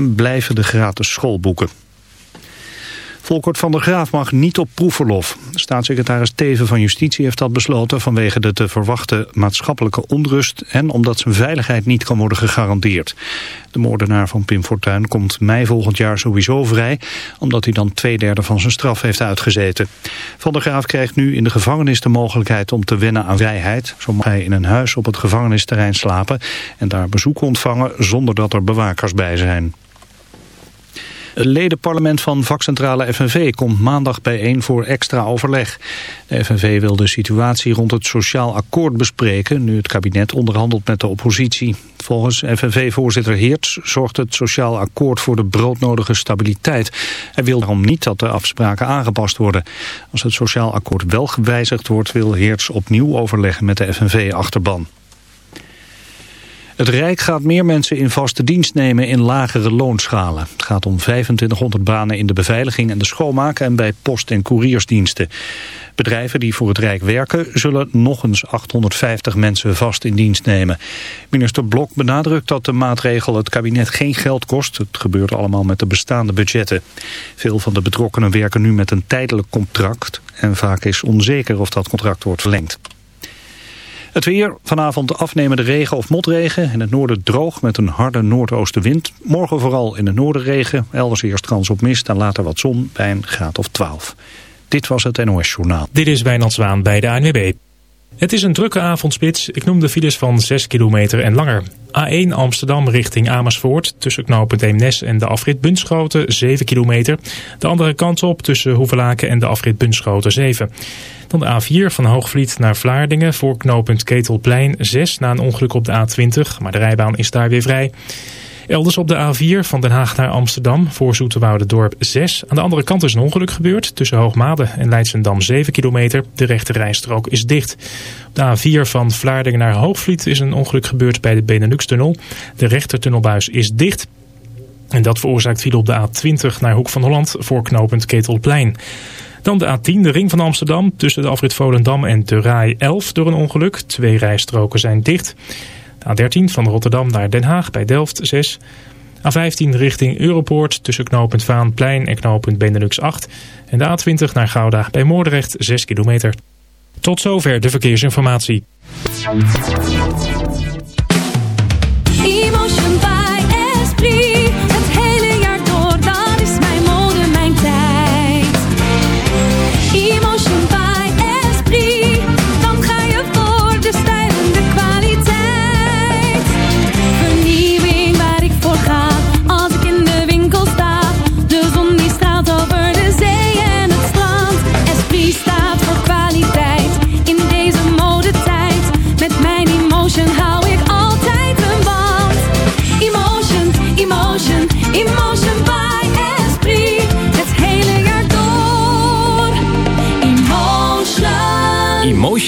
en blijven de gratis schoolboeken. Volkert van der Graaf mag niet op proefverlof. Staatssecretaris Teven van Justitie heeft dat besloten vanwege de te verwachten maatschappelijke onrust en omdat zijn veiligheid niet kan worden gegarandeerd. De moordenaar van Pim Fortuyn komt mei volgend jaar sowieso vrij, omdat hij dan twee derde van zijn straf heeft uitgezeten. Van der Graaf krijgt nu in de gevangenis de mogelijkheid om te wennen aan vrijheid. Zo mag hij in een huis op het gevangenisterrein slapen en daar bezoek ontvangen zonder dat er bewakers bij zijn. Het ledenparlement van vakcentrale FNV komt maandag bijeen voor extra overleg. De FNV wil de situatie rond het sociaal akkoord bespreken... nu het kabinet onderhandelt met de oppositie. Volgens FNV-voorzitter Heerts zorgt het sociaal akkoord voor de broodnodige stabiliteit. Hij wil daarom niet dat de afspraken aangepast worden. Als het sociaal akkoord wel gewijzigd wordt... wil Heerts opnieuw overleggen met de FNV-achterban. Het Rijk gaat meer mensen in vaste dienst nemen in lagere loonschalen. Het gaat om 2500 banen in de beveiliging en de schoonmaak en bij post- en couriersdiensten. Bedrijven die voor het Rijk werken zullen nog eens 850 mensen vast in dienst nemen. Minister Blok benadrukt dat de maatregel het kabinet geen geld kost. Het gebeurt allemaal met de bestaande budgetten. Veel van de betrokkenen werken nu met een tijdelijk contract en vaak is onzeker of dat contract wordt verlengd. Het weer, vanavond afnemende regen of motregen. In het noorden droog met een harde noordoostenwind. Morgen vooral in het noorden regen. Elders eerst kans op mist en later wat zon bij een graad of 12. Dit was het NOS Journaal. Dit is Wijnand Zwaan bij de ANWB. Het is een drukke avondspits. Ik noem de files van 6 kilometer en langer. A1 Amsterdam richting Amersfoort tussen knooppunt Eemnes en de afrit Bunschoten 7 kilometer. De andere kant op tussen Hoevelaken en de afrit Bunschoten 7. Dan de A4 van Hoogvliet naar Vlaardingen voor knooppunt Ketelplein 6 na een ongeluk op de A20. Maar de rijbaan is daar weer vrij. Elders op de A4 van Den Haag naar Amsterdam voor Dorp 6. Aan de andere kant is een ongeluk gebeurd tussen Hoogmade en Leidsendam 7 kilometer. De rechte rijstrook is dicht. Op de A4 van Vlaardingen naar Hoogvliet is een ongeluk gebeurd bij de Benelux-tunnel. De rechtertunnelbuis is dicht. En dat veroorzaakt file op de A20 naar Hoek van Holland voor knooppunt Ketelplein. Dan de A10, de ring van Amsterdam, tussen de afrit Volendam en de Rai 11 door een ongeluk. Twee rijstroken zijn dicht. De A13 van Rotterdam naar Den Haag bij Delft 6. A15 richting Europoort tussen knooppunt Vaanplein en knooppunt Benelux 8. En de A20 naar Gouda bij Moordrecht 6 kilometer. Tot zover de verkeersinformatie.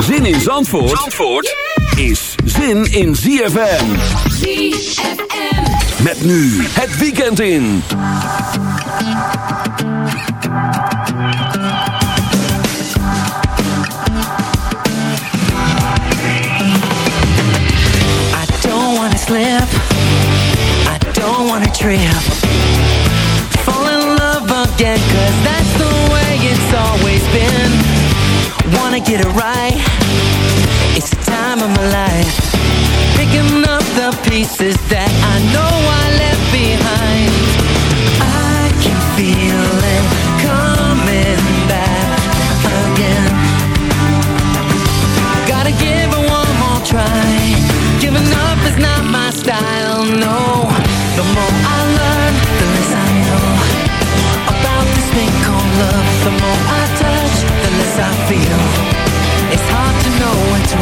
Zin in Zandvoort, Zandvoort yeah. is zin in ZFM. ZFM. Met nu het weekend in. I don't wanna slip. I don't wanna trip. Get it right. It's the time of my life. Picking up the pieces that I know I left behind. I can feel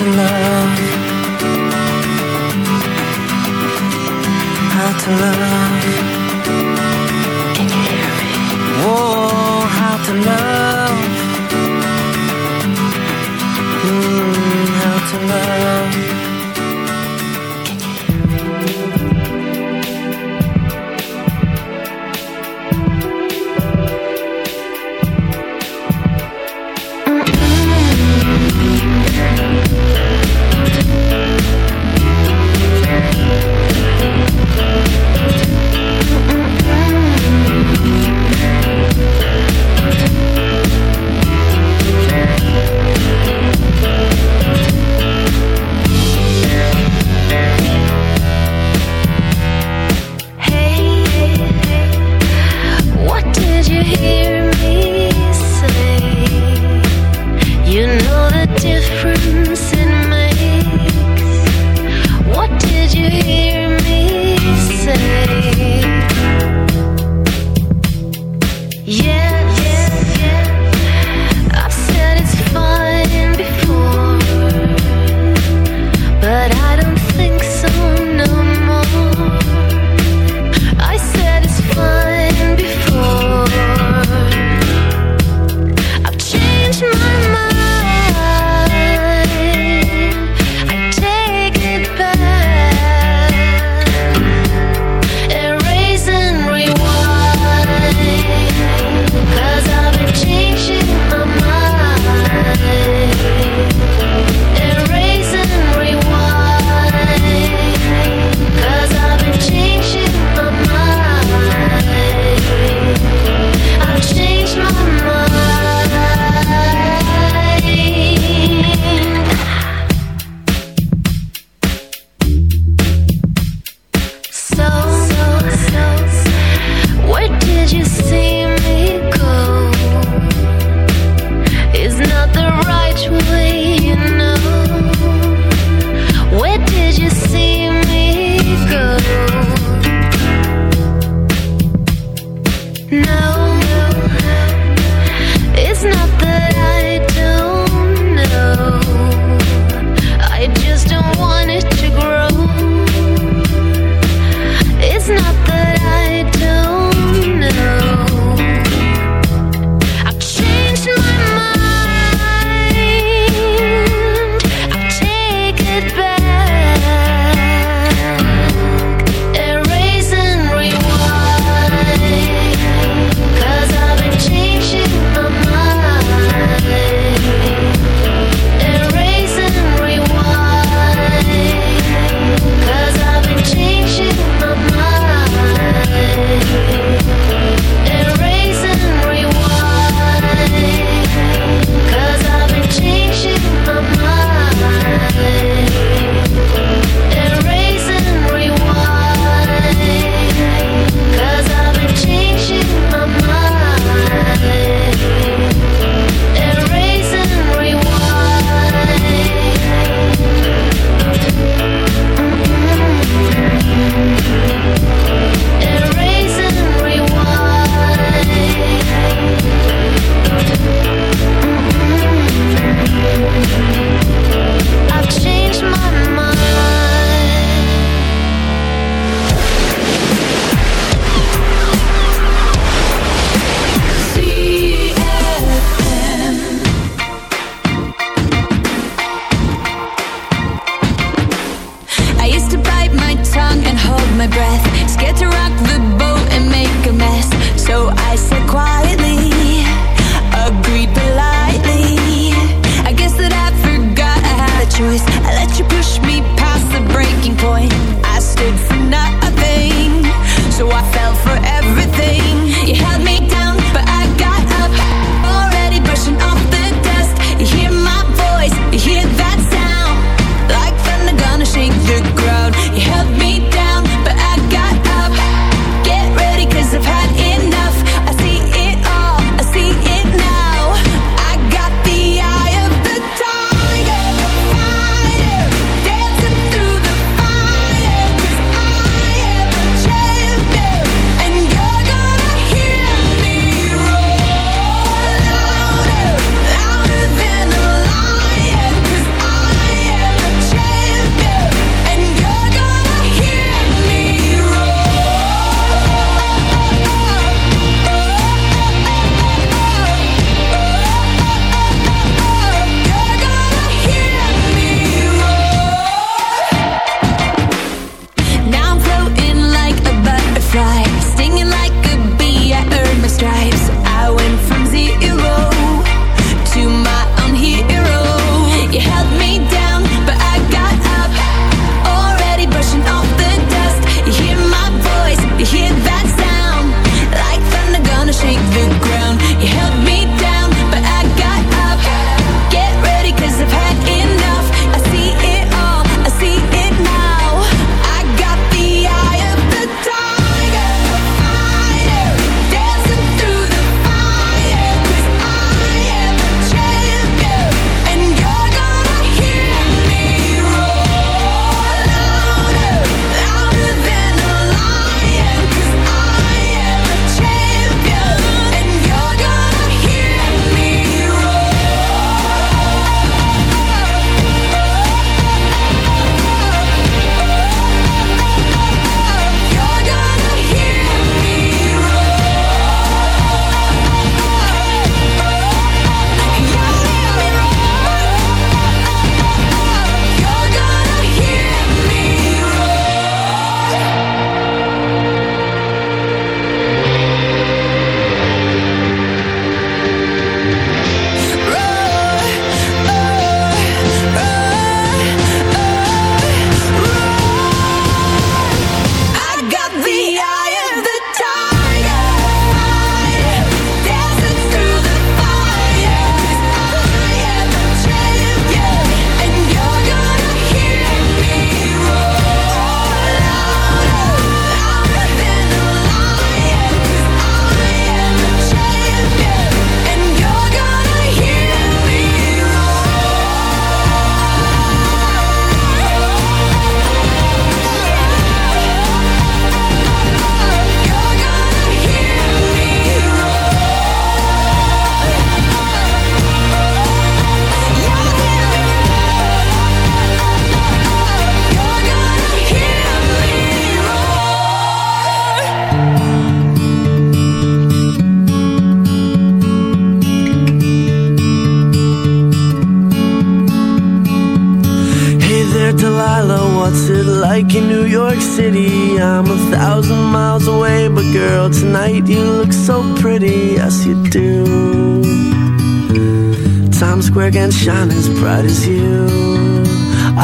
to love, how to love. Can you hear me? Whoa, how to love, mm, how to love.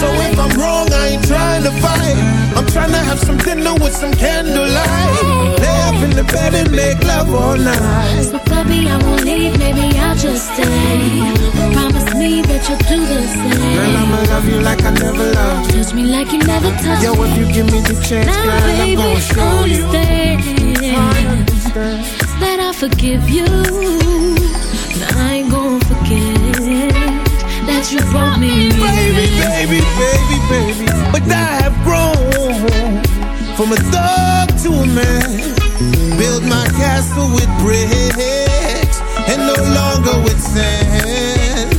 So if I'm wrong, I ain't trying to fight. I'm trying to have some dinner with some candlelight. Lay up in the bed and make love all night. So puppy, I won't leave, maybe I'll just stay. Promise me that you'll do the same. Girl, I'ma love you like I never loved. Touch me like you never touched Yo, if you give me the chance, Now, girl, I'm baby, gonna show you. understand that I forgive you. But I ain't gonna forget that you brought me Baby, baby, baby, baby. But I have grown from a thug to a man. Build my castle with bricks and no longer with sand.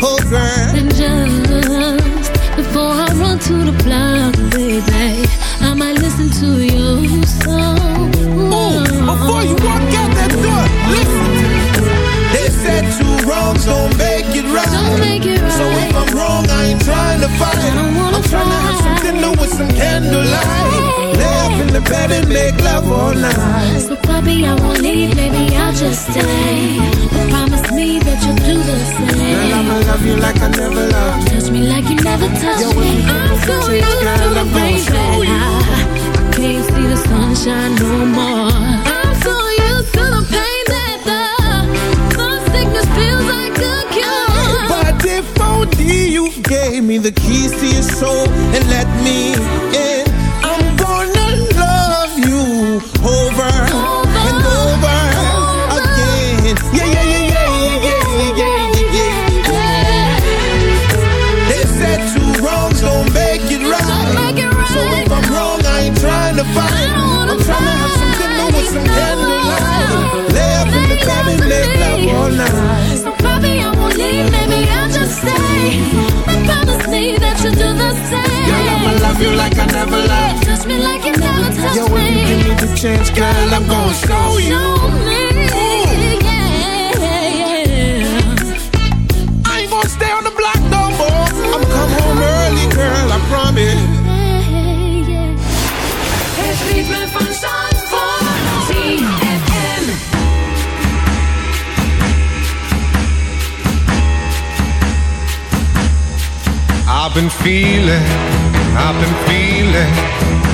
Oh, girl. And just before I run to the block, baby, I might listen to your song. Oh, before you walk out that door, listen. They said two wrongs don't make So if I'm wrong, I ain't trying to fight. I'm trying to have some dinner with some candlelight. Lay up in the bed and make love all night. So puppy, I won't leave, maybe I'll just stay. But promise me that you'll do the Girl, same. I'ma love you like I never loved. Touch me like you never touched Yo, me. I'm so used to the rain, baby. I can't see the sunshine no more. Gave me the keys to your soul and let me in, girl, I'm gonna show you. Show me, yeah, yeah. I ain't gonna stay on the block no more. I'm come home early, girl, I promise. Het ritme van Zandvoort. ZFM. I've been feeling, I've been feeling,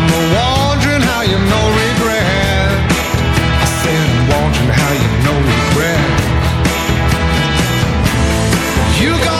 I'm wondering how you've no regret. I said I'm wondering how you've no regret. You got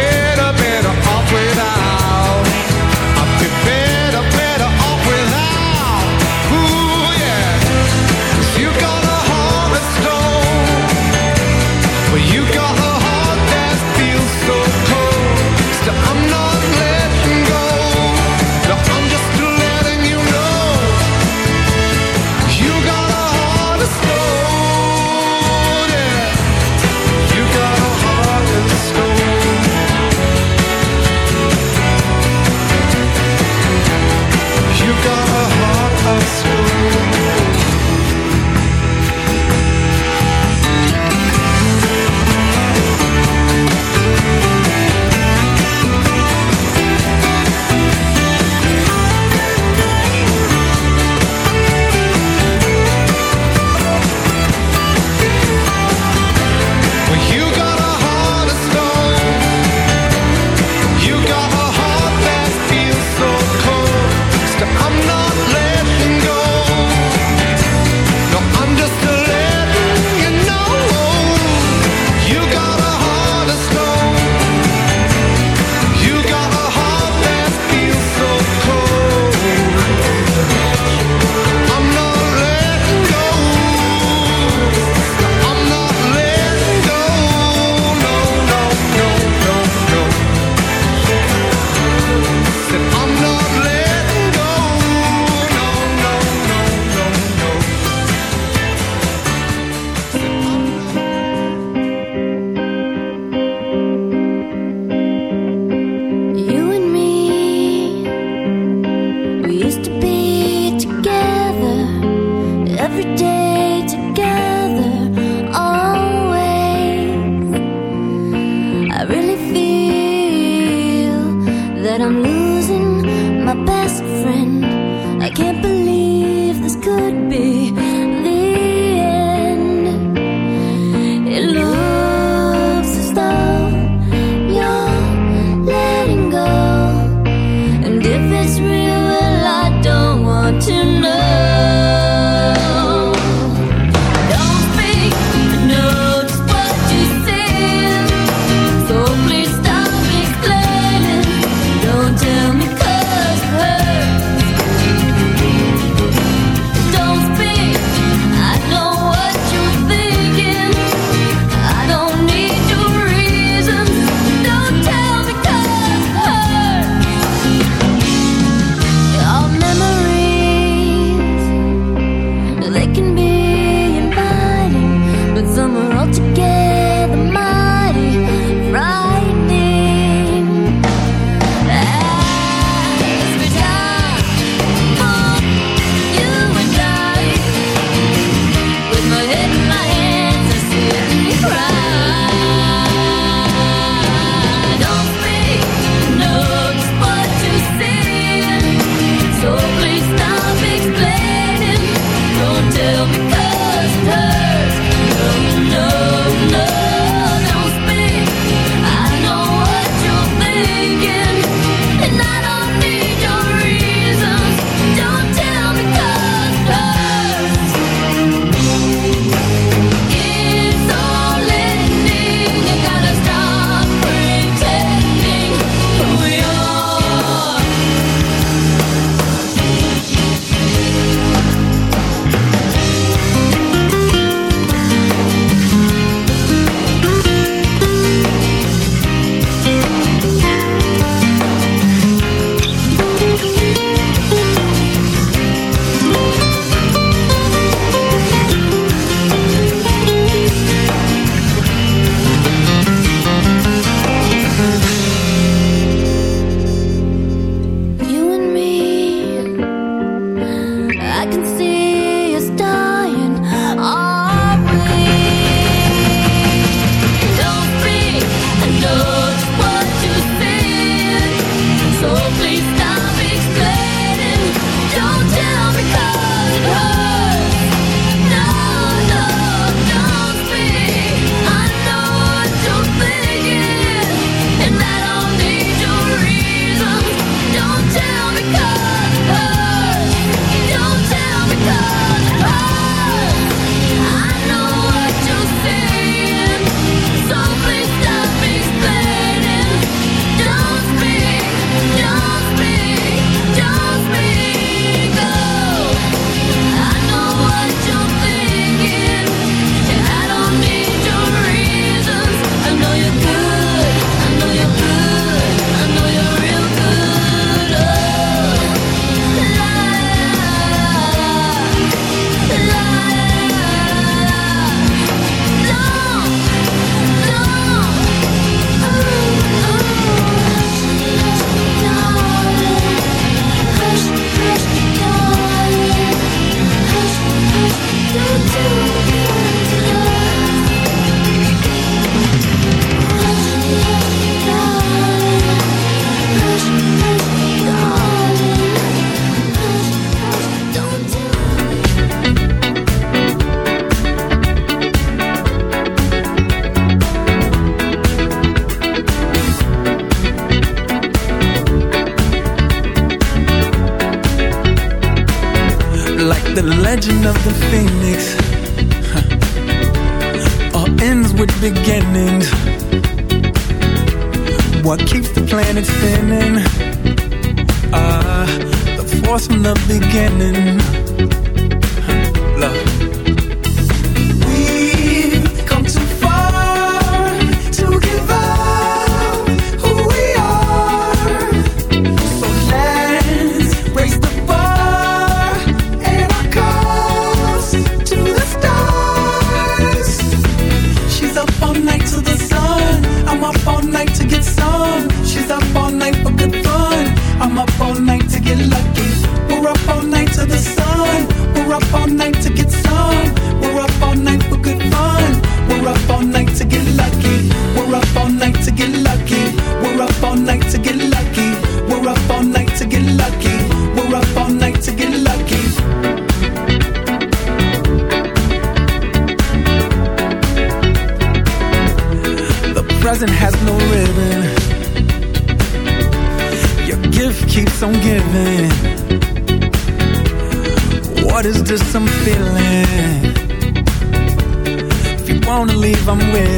somewhere